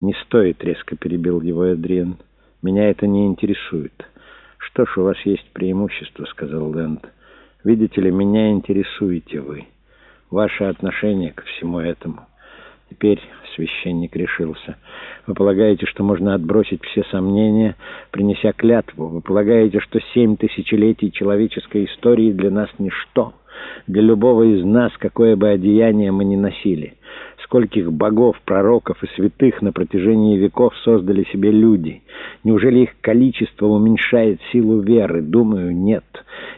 «Не стоит», — резко перебил его Эдриан. «Меня это не интересует». «Что ж, у вас есть преимущество», — сказал Лэнд. «Видите ли, меня интересуете вы. Ваше отношение ко всему этому». Теперь священник решился. «Вы полагаете, что можно отбросить все сомнения, принеся клятву? Вы полагаете, что семь тысячелетий человеческой истории для нас ничто?» для любого из нас, какое бы одеяние мы ни носили. Скольких богов, пророков и святых на протяжении веков создали себе люди? Неужели их количество уменьшает силу веры? Думаю, нет,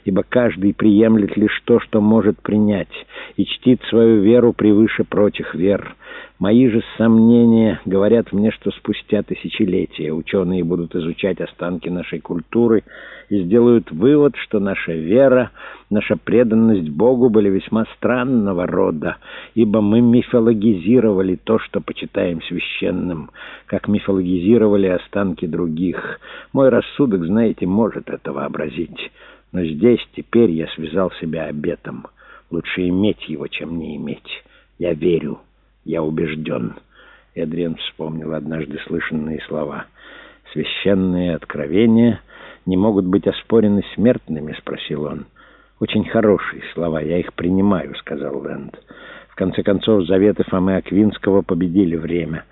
ибо каждый приемлет лишь то, что может принять, и чтит свою веру превыше прочих вер. Мои же сомнения говорят мне, что спустя тысячелетия ученые будут изучать останки нашей культуры и сделают вывод, что наша вера, наша преданность Богу были весьма странного рода, ибо мы мифологизировали то, что почитаем священным, как мифологизировали останки других. Мой рассудок, знаете, может это вообразить, но здесь теперь я связал себя обетом. Лучше иметь его, чем не иметь. Я верю. Я убежден. Эдриан вспомнил однажды слышанные слова. «Священные откровения не могут быть оспорены смертными?» — спросил он. «Очень хорошие слова, я их принимаю», — сказал Лэнд. «В конце концов, заветы Фомы Аквинского победили время.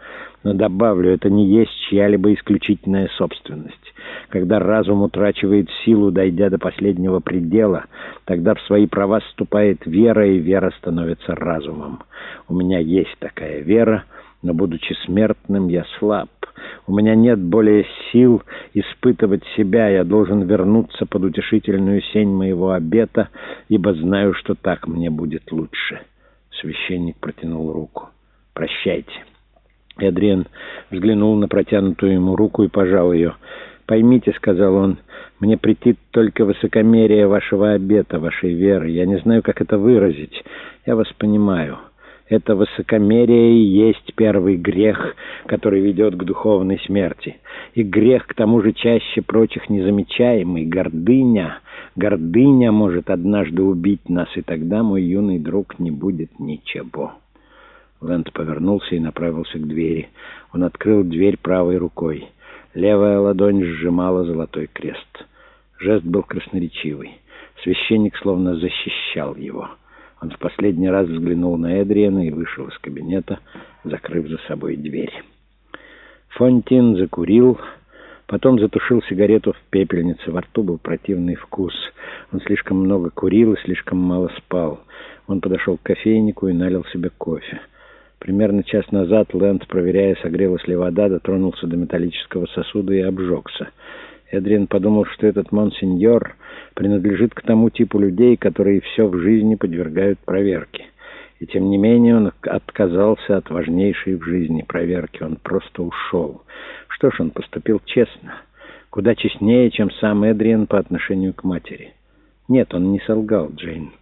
Но добавлю, это не есть чья-либо исключительная собственность. Когда разум утрачивает силу, дойдя до последнего предела, тогда в свои права вступает вера, и вера становится разумом. У меня есть такая вера, но, будучи смертным, я слаб. У меня нет более сил испытывать себя, я должен вернуться под утешительную сень моего обета, ибо знаю, что так мне будет лучше. Священник протянул руку. «Прощайте». Эдриан взглянул на протянутую ему руку и пожал ее. «Поймите», — сказал он, — «мне претит только высокомерие вашего обета, вашей веры. Я не знаю, как это выразить. Я вас понимаю. Это высокомерие и есть первый грех, который ведет к духовной смерти. И грех, к тому же, чаще прочих незамечаемый. Гордыня. Гордыня может однажды убить нас, и тогда, мой юный друг, не будет ничего». Лэнд повернулся и направился к двери. Он открыл дверь правой рукой. Левая ладонь сжимала золотой крест. Жест был красноречивый. Священник словно защищал его. Он в последний раз взглянул на Эдриана и вышел из кабинета, закрыв за собой дверь. Фонтин закурил, потом затушил сигарету в пепельнице. Во рту был противный вкус. Он слишком много курил и слишком мало спал. Он подошел к кофейнику и налил себе кофе. Примерно час назад Лэнд, проверяя, согрелась ли вода, дотронулся до металлического сосуда и обжегся. Эдриан подумал, что этот монсеньор принадлежит к тому типу людей, которые все в жизни подвергают проверке. И тем не менее он отказался от важнейшей в жизни проверки. Он просто ушел. Что ж, он поступил честно. Куда честнее, чем сам Эдриан по отношению к матери. Нет, он не солгал Джейн.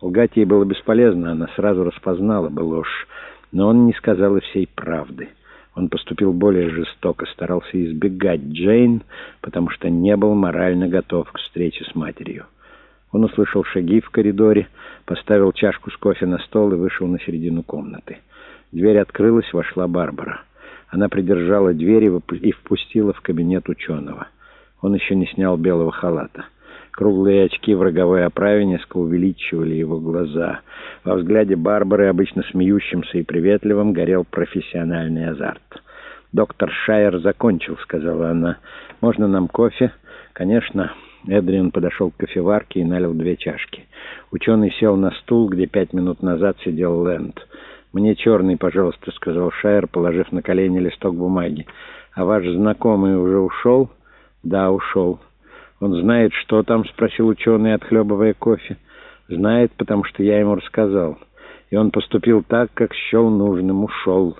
Лгать ей было бесполезно, она сразу распознала бы ложь. Но он не сказал и всей правды. Он поступил более жестоко, старался избегать Джейн, потому что не был морально готов к встрече с матерью. Он услышал шаги в коридоре, поставил чашку с кофе на стол и вышел на середину комнаты. Дверь открылась, вошла Барбара. Она придержала дверь и впустила в кабинет ученого. Он еще не снял белого халата. Круглые очки в роговой оправе несколько увеличивали его глаза. Во взгляде Барбары, обычно смеющимся и приветливым, горел профессиональный азарт. «Доктор Шайер закончил», — сказала она. «Можно нам кофе?» «Конечно». Эдриан подошел к кофеварке и налил две чашки. Ученый сел на стул, где пять минут назад сидел Лэнд. «Мне черный, пожалуйста», — сказал Шайер, положив на колени листок бумаги. «А ваш знакомый уже ушел?» «Да, ушел». «Он знает, что там?» — спросил ученый, отхлебывая кофе. «Знает, потому что я ему рассказал. И он поступил так, как счел нужным, ушел».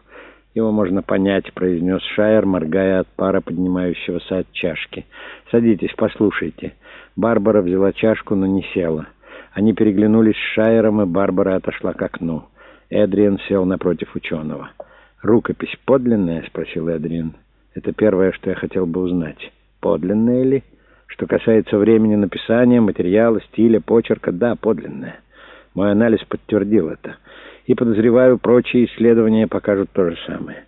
«Его можно понять», — произнес Шайер, моргая от пара, поднимающегося от чашки. «Садитесь, послушайте». Барбара взяла чашку, но не села. Они переглянулись с Шайером, и Барбара отошла к окну. Эдриан сел напротив ученого. «Рукопись подлинная?» — спросил Эдриан. «Это первое, что я хотел бы узнать. Подлинная ли?» Что касается времени написания, материала, стиля, почерка, да, подлинное. Мой анализ подтвердил это. И, подозреваю, прочие исследования покажут то же самое.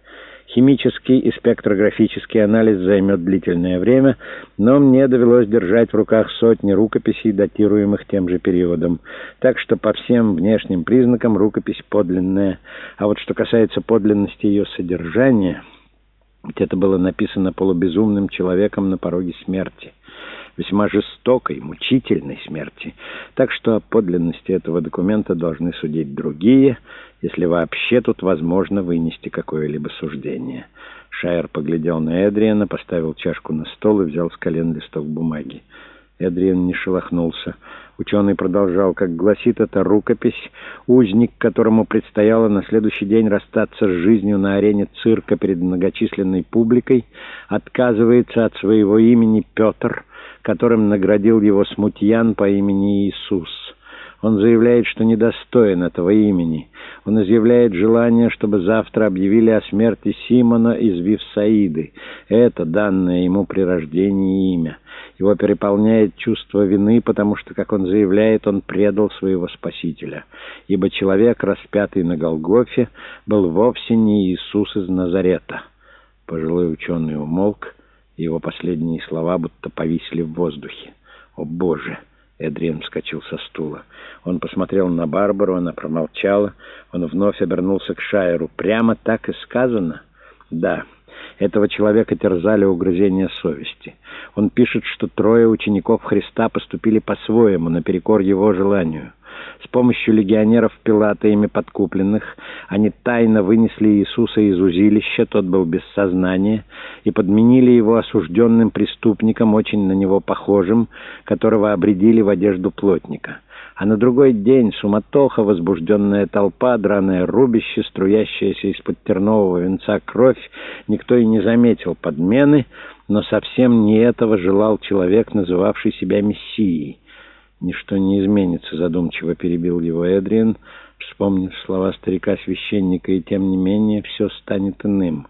Химический и спектрографический анализ займет длительное время, но мне довелось держать в руках сотни рукописей, датируемых тем же периодом. Так что по всем внешним признакам рукопись подлинная. А вот что касается подлинности ее содержания, ведь это было написано полубезумным человеком на пороге смерти весьма жестокой, мучительной смерти. Так что о подлинности этого документа должны судить другие, если вообще тут возможно вынести какое-либо суждение. Шайер поглядел на Эдриана, поставил чашку на стол и взял с колен листок бумаги. Эдриан не шелохнулся. Ученый продолжал, как гласит эта рукопись, узник, которому предстояло на следующий день расстаться с жизнью на арене цирка перед многочисленной публикой, отказывается от своего имени Петр, которым наградил его смутьян по имени Иисус. Он заявляет, что недостоин этого имени. Он изъявляет желание, чтобы завтра объявили о смерти Симона из Вифсаиды. Это данное ему при рождении имя. Его переполняет чувство вины, потому что, как он заявляет, он предал своего Спасителя. Ибо человек, распятый на Голгофе, был вовсе не Иисус из Назарета. Пожилой ученый умолк, его последние слова будто повисли в воздухе. «О, Боже!» Эдриан вскочил со стула. Он посмотрел на Барбару, она промолчала. Он вновь обернулся к Шайеру. «Прямо так и сказано?» «Да». Этого человека терзали угрызения совести. Он пишет, что трое учеников Христа поступили по-своему, наперекор его желанию. С помощью легионеров Пилата, ими подкупленных, они тайно вынесли Иисуса из узилища, тот был без сознания, и подменили его осужденным преступником, очень на него похожим, которого обредили в одежду плотника. А на другой день суматоха, возбужденная толпа, драное рубище, струящаяся из-под тернового венца кровь, никто и не заметил подмены, но совсем не этого желал человек, называвший себя Мессией. «Ничто не изменится», — задумчиво перебил его Эдриан, вспомнив слова старика-священника, и тем не менее все станет иным.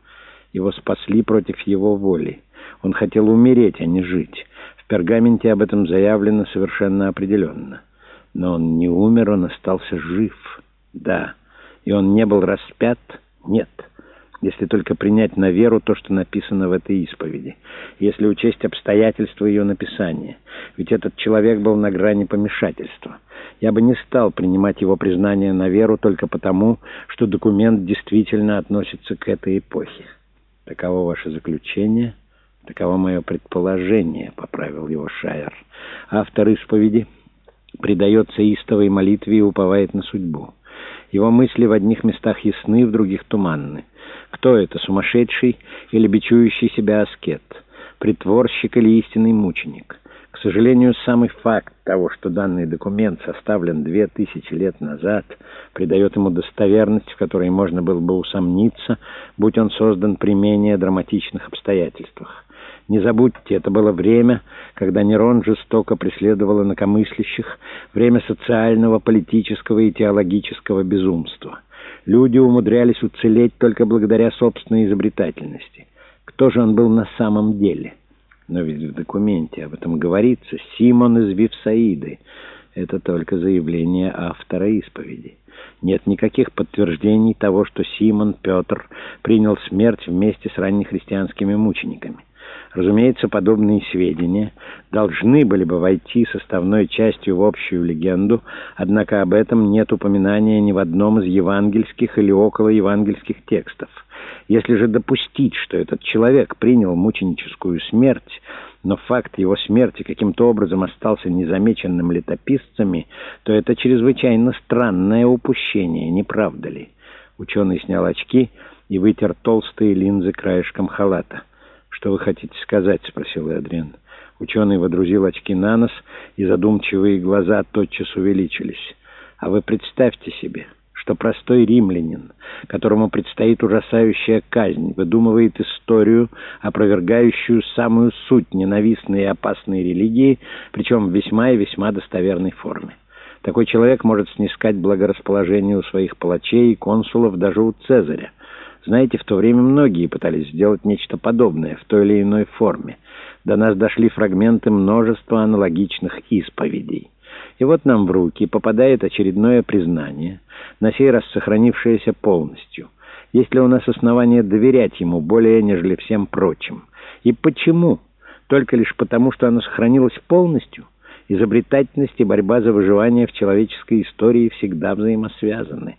Его спасли против его воли. Он хотел умереть, а не жить. В пергаменте об этом заявлено совершенно определенно. Но он не умер, он остался жив. Да. И он не был распят? Нет если только принять на веру то, что написано в этой исповеди, если учесть обстоятельства ее написания. Ведь этот человек был на грани помешательства. Я бы не стал принимать его признание на веру только потому, что документ действительно относится к этой эпохе. Таково ваше заключение, таково мое предположение, — поправил его Шайер. Автор исповеди предается истовой молитве и уповает на судьбу. Его мысли в одних местах ясны, в других туманны. Кто это, сумасшедший или бичующий себя аскет? Притворщик или истинный мученик? К сожалению, самый факт того, что данный документ составлен две тысячи лет назад, придает ему достоверность, в которой можно было бы усомниться, будь он создан при менее драматичных обстоятельствах. Не забудьте, это было время, когда Нерон жестоко преследовал инакомыслящих, время социального, политического и теологического безумства. Люди умудрялись уцелеть только благодаря собственной изобретательности. Кто же он был на самом деле? Но ведь в документе об этом говорится. Симон из Вифсаиды. Это только заявление автора исповеди. Нет никаких подтверждений того, что Симон Петр принял смерть вместе с раннехристианскими мучениками. Разумеется, подобные сведения должны были бы войти составной частью в общую легенду, однако об этом нет упоминания ни в одном из евангельских или около евангельских текстов. Если же допустить, что этот человек принял мученическую смерть, но факт его смерти каким-то образом остался незамеченным летописцами, то это чрезвычайно странное упущение, не правда ли? Ученый снял очки и вытер толстые линзы краешком халата. «Что вы хотите сказать?» — спросил Эдриан. Ученый водрузил очки на нос, и задумчивые глаза тотчас увеличились. «А вы представьте себе, что простой римлянин, которому предстоит ужасающая казнь, выдумывает историю, опровергающую самую суть ненавистной и опасной религии, причем в весьма и весьма достоверной форме. Такой человек может снискать благорасположение у своих палачей и консулов даже у Цезаря. Знаете, в то время многие пытались сделать нечто подобное в той или иной форме. До нас дошли фрагменты множества аналогичных исповедей. И вот нам в руки попадает очередное признание, на сей раз сохранившееся полностью. Есть ли у нас основания доверять ему более, нежели всем прочим? И почему? Только лишь потому, что оно сохранилось полностью? Изобретательность и борьба за выживание в человеческой истории всегда взаимосвязаны.